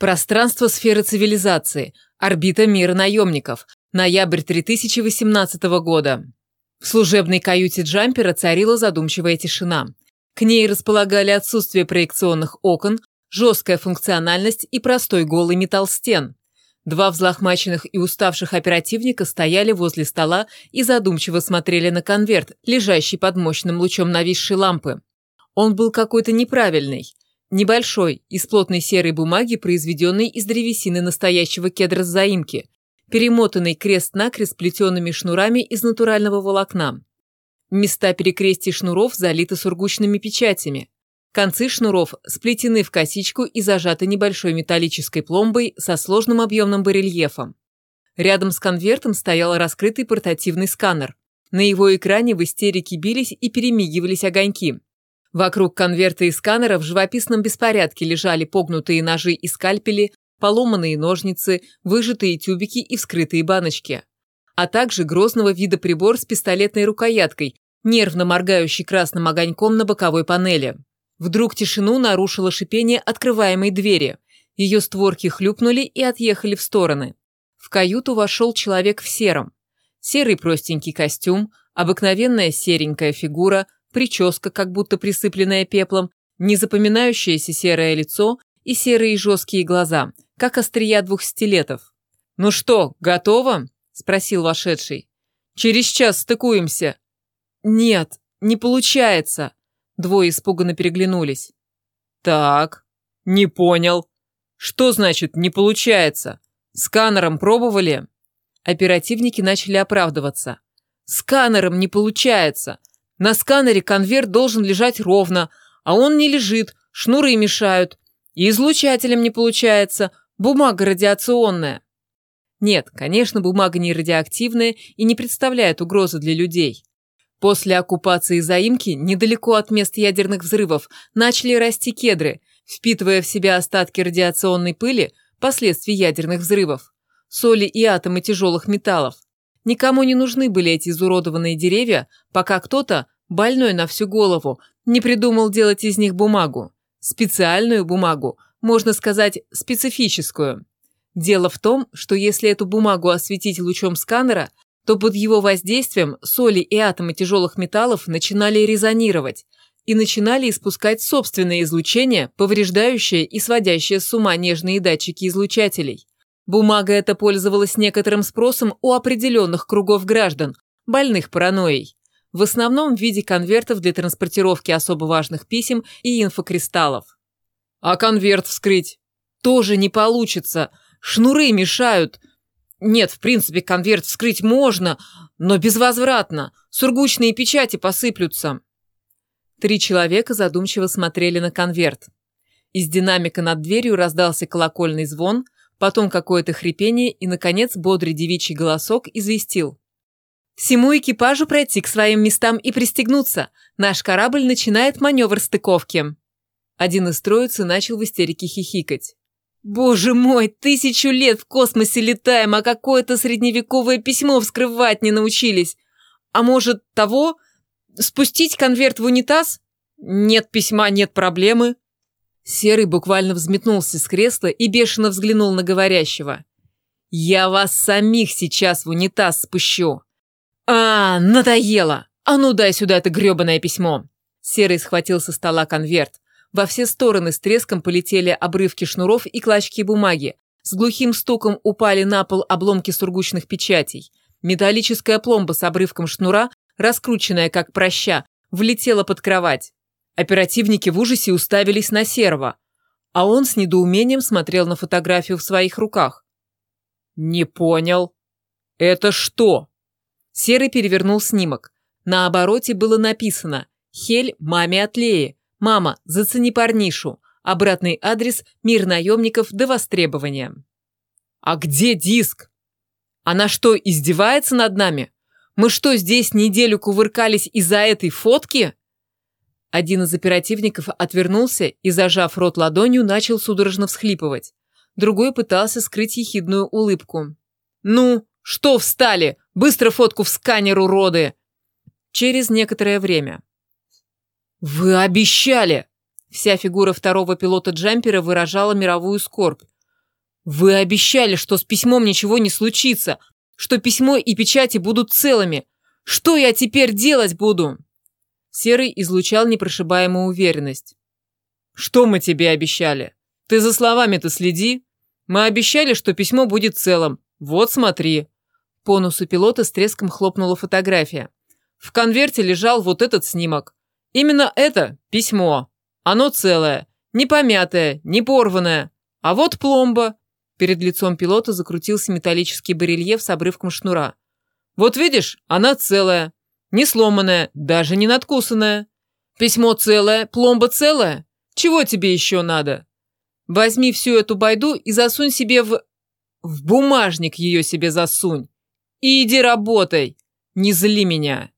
Пространство сферы цивилизации. Орбита мира наемников. Ноябрь 3018 года. В служебной каюте джампера царила задумчивая тишина. К ней располагали отсутствие проекционных окон, жесткая функциональность и простой голый металл стен. Два взлохмаченных и уставших оперативника стояли возле стола и задумчиво смотрели на конверт, лежащий под мощным лучом нависшей лампы. Он был какой-то неправильный. Небольшой, из плотной серой бумаги, произведенный из древесины настоящего кедра с заимки, перемотанный крест-накрест плетеными шнурами из натурального волокна. Места перекрестий шнуров залиты сургучными печатями. Концы шнуров сплетены в косичку и зажаты небольшой металлической пломбой со сложным объемным барельефом. Рядом с конвертом стоял раскрытый портативный сканер. На его экране в истерике бились и перемигивались огоньки. Вокруг конверта и сканера в живописном беспорядке лежали погнутые ножи и скальпели, поломанные ножницы, выжатые тюбики и вскрытые баночки. А также грозного вида прибор с пистолетной рукояткой, нервно моргающий красным огоньком на боковой панели. Вдруг тишину нарушило шипение открываемой двери. Ее створки хлюпнули и отъехали в стороны. В каюту вошел человек в сером. Серый простенький костюм, обыкновенная серенькая фигура, прическа, как будто присыпленная пеплом, незапоминающееся серое лицо и серые жесткие глаза, как острия двух стилетов. «Ну что, готово?» – спросил вошедший. «Через час стыкуемся». «Нет, не получается», Двое испуганно переглянулись. «Так, не понял. Что значит «не получается»? Сканером пробовали?» Оперативники начали оправдываться. «Сканером не получается. На сканере конверт должен лежать ровно, а он не лежит, шнуры мешают. И излучателем не получается, бумага радиационная». Нет, конечно, бумага не радиоактивная и не представляет угрозы для людей. После оккупации заимки, недалеко от мест ядерных взрывов, начали расти кедры, впитывая в себя остатки радиационной пыли, последствий ядерных взрывов, соли и атомы тяжелых металлов. Никому не нужны были эти изуродованные деревья, пока кто-то, больной на всю голову, не придумал делать из них бумагу. Специальную бумагу, можно сказать, специфическую. Дело в том, что если эту бумагу осветить лучом сканера, то под его воздействием соли и атомы тяжелых металлов начинали резонировать и начинали испускать собственное излучение, повреждающее и сводящее с ума нежные датчики излучателей. Бумага эта пользовалась некоторым спросом у определенных кругов граждан, больных паранойей. В основном в виде конвертов для транспортировки особо важных писем и инфокристаллов. А конверт вскрыть? Тоже не получится. Шнуры мешают. Нет, в принципе, конверт вскрыть можно, но безвозвратно. Сургучные печати посыплются. Три человека задумчиво смотрели на конверт. Из динамика над дверью раздался колокольный звон, потом какое-то хрипение и, наконец, бодрый девичий голосок известил. «Всему экипажу пройти к своим местам и пристегнуться. Наш корабль начинает маневр стыковки». Один из троицы начал в истерике хихикать. Боже мой, тысячу лет в космосе летаем, а какое-то средневековое письмо вскрывать не научились. А может, того? Спустить конверт в унитаз? Нет письма, нет проблемы. Серый буквально взметнулся с кресла и бешено взглянул на говорящего. «Я вас самих сейчас в унитаз спущу!» «А, надоело! А ну дай сюда это гребаное письмо!» Серый схватил со стола конверт. Во все стороны с треском полетели обрывки шнуров и клочки бумаги. С глухим стуком упали на пол обломки сургучных печатей. Металлическая пломба с обрывком шнура, раскрученная как проща, влетела под кровать. Оперативники в ужасе уставились на Серого, а он с недоумением смотрел на фотографию в своих руках. «Не понял. Это что?» Серый перевернул снимок. На обороте было написано «Хель маме от Леи», «Мама, зацени парнишу. Обратный адрес – мир наемников до востребования». «А где диск? Она что, издевается над нами? Мы что, здесь неделю кувыркались из-за этой фотки?» Один из оперативников отвернулся и, зажав рот ладонью, начал судорожно всхлипывать. Другой пытался скрыть ехидную улыбку. «Ну, что встали? Быстро фотку в сканер, уроды!» Через некоторое время. «Вы обещали!» Вся фигура второго пилота джампера выражала мировую скорбь. Вы обещали, что с письмом ничего не случится, что письмо и печати будут целыми. Что я теперь делать буду?» Серый излучал непрошибаемую уверенность. «Что мы тебе обещали? Ты за словами-то следи. Мы обещали, что письмо будет целым. Вот смотри». По носу пилота с треском хлопнула фотография. В конверте лежал вот этот снимок. Именно это письмо. Оно целое, не помятое, не порванное. А вот пломба. Перед лицом пилота закрутился металлический барельеф с обрывком шнура. Вот видишь, она целая. Не сломанная, даже не надкусанная. Письмо целое, пломба целая. Чего тебе еще надо? Возьми всю эту байду и засунь себе в... В бумажник ее себе засунь. И иди работай. Не зли меня.